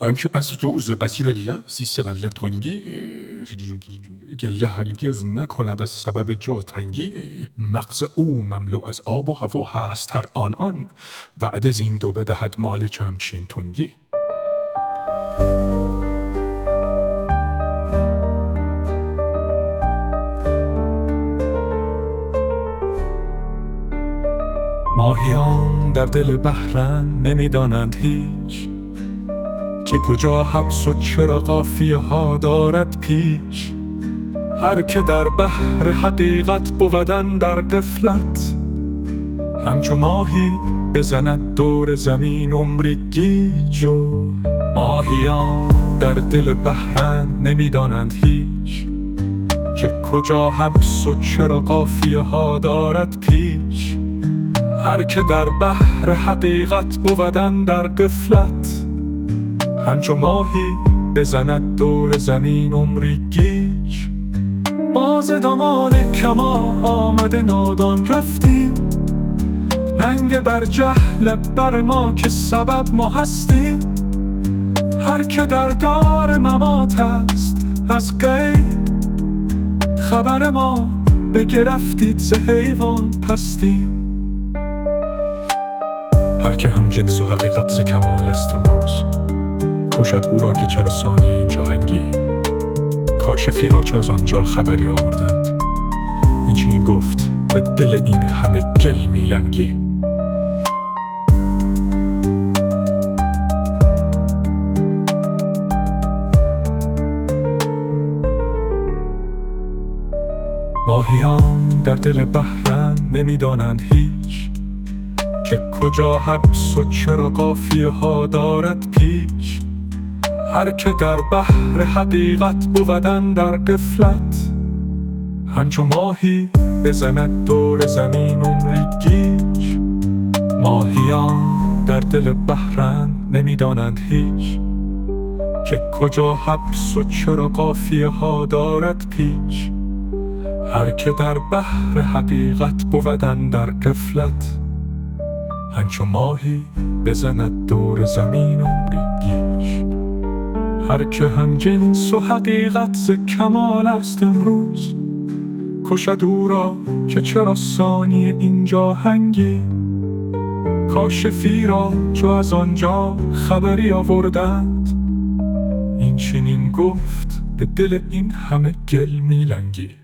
Pastoso basilelia سیستم تنگی گله هرگز نکند از سبب جا تنگی مغز او مملو از آب و هوا هست هر آن آن بعد از این دو بدهد مال چمچین تنگی ماهیان در دل بحرن نمی‌دانند هیچ که کجا حبس و چرا قافیه ها دارد پیش. هر که در بحر حقیقت بودن در قفلت همچو ماهی بزند دور زمین عمری گیج و ماهیان در دل بحرن نمی‌دانند هیچ. که کجا حبس و چرا قافیه ها دارد پیش. هر که در بحر حقیقت بودن در قفلت همچو ماهی بزند دور زمین عمری گیج. ما ز دامان کما آمده نادان رفتیم. ننگ بر جهل بر ما که سبب ما هستیم. هر که در دار ممات است از غیب. خبر ما بگرفتید ز حیوان پستیم. هر که هم جنس و حقیقت ز کمال است امروز کشد او را که چرا ثانیه اینجا هنگی کاشفی را چه از آنجا خبری آوردند. این چنین گفت به دل این همه گل میلنگی ماهیان در دل بحرن نمی‌دانند هیچ که کجا حبس و چرا قافیه ها دارد پیش هر که در بحر حقیقت بودن در قفلت همچو ماهی بزند دور زمین عمری گیج ماهیان در دل بحرن نمی‌دانند هیچ. که کجا حبس و چرا قافیه ها دارد پیش هر که در بحر حقیقت بودن در قفلت همچو ماهی بزند دور زمین عمری هر که هم جنس و حقیقت ز کمال است امروز کشد او را که چرا ثانیه اینجا هنگی کاشفی را چو از آنجا خبری آوردند. این چنین گفت به دل این همه گل میلنگی.